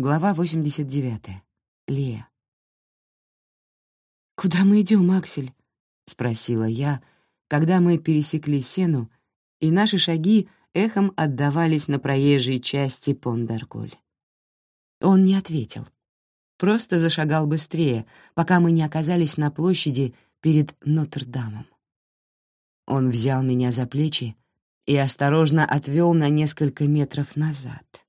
Глава 89. Лея. «Куда мы идем, Аксель?» — спросила я, когда мы пересекли сену, и наши шаги эхом отдавались на проезжей части Пондарколь. Он не ответил, просто зашагал быстрее, пока мы не оказались на площади перед Нотр-Дамом. Он взял меня за плечи и осторожно отвел на несколько метров назад.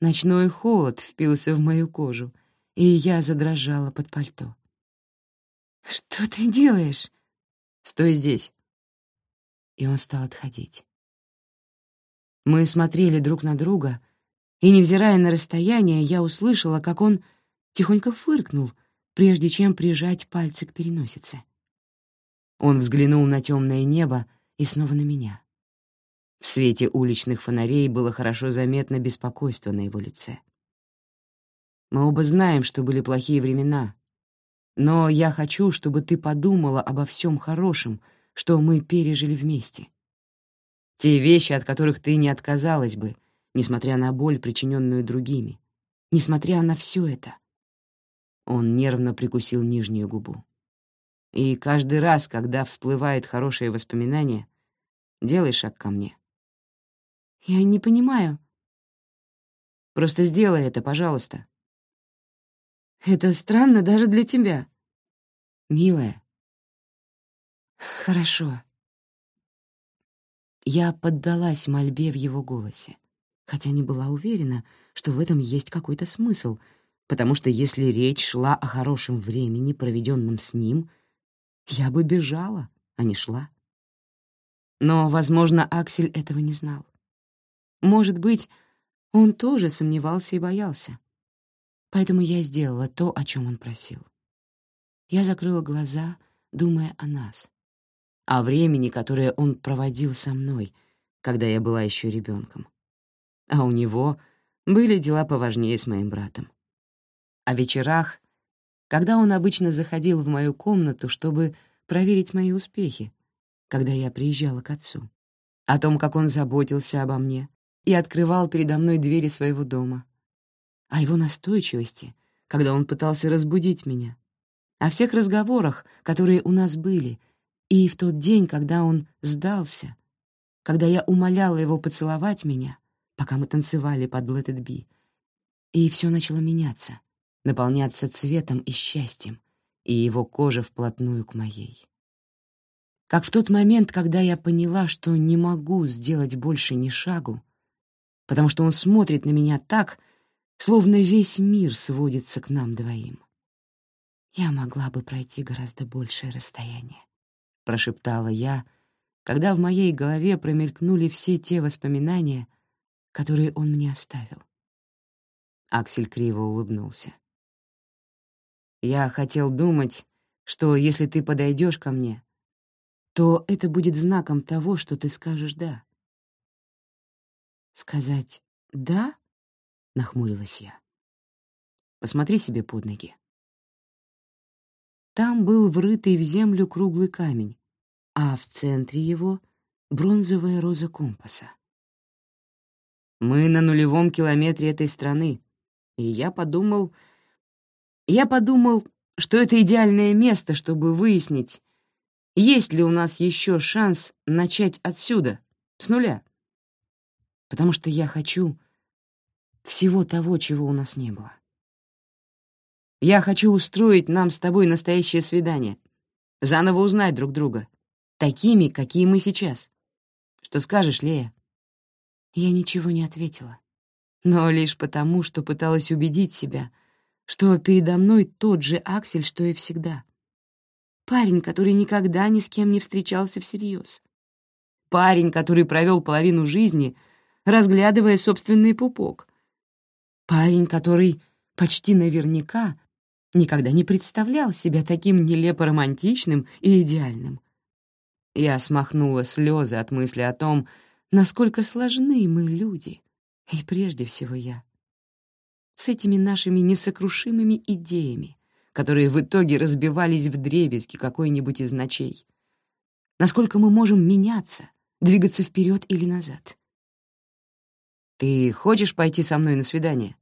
Ночной холод впился в мою кожу, и я задрожала под пальто. «Что ты делаешь?» «Стой здесь». И он стал отходить. Мы смотрели друг на друга, и, невзирая на расстояние, я услышала, как он тихонько фыркнул, прежде чем прижать пальцы к переносице. Он взглянул на темное небо и снова на меня. В свете уличных фонарей было хорошо заметно беспокойство на его лице. Мы оба знаем, что были плохие времена, но я хочу, чтобы ты подумала обо всем хорошем, что мы пережили вместе. Те вещи, от которых ты не отказалась бы, несмотря на боль, причиненную другими, несмотря на все это. Он нервно прикусил нижнюю губу. И каждый раз, когда всплывает хорошее воспоминание, делай шаг ко мне. Я не понимаю. Просто сделай это, пожалуйста. Это странно даже для тебя. Милая. Хорошо. Я поддалась мольбе в его голосе, хотя не была уверена, что в этом есть какой-то смысл, потому что если речь шла о хорошем времени, проведенном с ним, я бы бежала, а не шла. Но, возможно, Аксель этого не знал. Может быть, он тоже сомневался и боялся. Поэтому я сделала то, о чем он просил. Я закрыла глаза, думая о нас, о времени, которое он проводил со мной, когда я была еще ребенком. А у него были дела поважнее с моим братом. О вечерах, когда он обычно заходил в мою комнату, чтобы проверить мои успехи, когда я приезжала к отцу, о том, как он заботился обо мне и открывал передо мной двери своего дома, о его настойчивости, когда он пытался разбудить меня, о всех разговорах, которые у нас были, и в тот день, когда он сдался, когда я умоляла его поцеловать меня, пока мы танцевали под Let It Be, и все начало меняться, наполняться цветом и счастьем, и его кожа вплотную к моей. Как в тот момент, когда я поняла, что не могу сделать больше ни шагу, потому что он смотрит на меня так, словно весь мир сводится к нам двоим. «Я могла бы пройти гораздо большее расстояние», — прошептала я, когда в моей голове промелькнули все те воспоминания, которые он мне оставил. Аксель криво улыбнулся. «Я хотел думать, что если ты подойдешь ко мне, то это будет знаком того, что ты скажешь «да». «Сказать «да»?» — нахмурилась я. «Посмотри себе под ноги». Там был врытый в землю круглый камень, а в центре его — бронзовая роза компаса. Мы на нулевом километре этой страны, и я подумал... Я подумал, что это идеальное место, чтобы выяснить, есть ли у нас еще шанс начать отсюда, с нуля. Потому что я хочу всего того, чего у нас не было. Я хочу устроить нам с тобой настоящее свидание, заново узнать друг друга, такими, какие мы сейчас. Что скажешь, Лея?» Я ничего не ответила, но лишь потому, что пыталась убедить себя, что передо мной тот же Аксель, что и всегда. Парень, который никогда ни с кем не встречался всерьез. Парень, который провел половину жизни, разглядывая собственный пупок. Парень, который почти наверняка никогда не представлял себя таким нелепо романтичным и идеальным. Я смахнула слезы от мысли о том, насколько сложны мы люди, и прежде всего я. С этими нашими несокрушимыми идеями, которые в итоге разбивались в дребезги какой-нибудь из ночей. Насколько мы можем меняться, двигаться вперед или назад. «Ты хочешь пойти со мной на свидание?»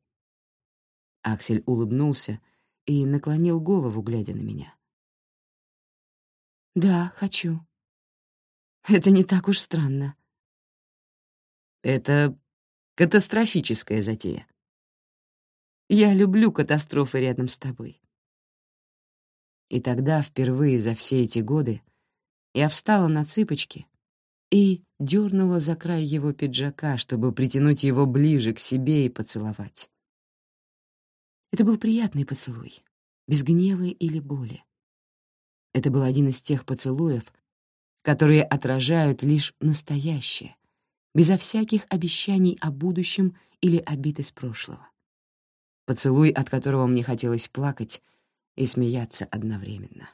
Аксель улыбнулся и наклонил голову, глядя на меня. «Да, хочу. Это не так уж странно». «Это катастрофическая затея». «Я люблю катастрофы рядом с тобой». И тогда, впервые за все эти годы, я встала на цыпочки и дернула за край его пиджака, чтобы притянуть его ближе к себе и поцеловать. Это был приятный поцелуй, без гнева или боли. Это был один из тех поцелуев, которые отражают лишь настоящее, безо всяких обещаний о будущем или обид из прошлого. Поцелуй, от которого мне хотелось плакать и смеяться одновременно.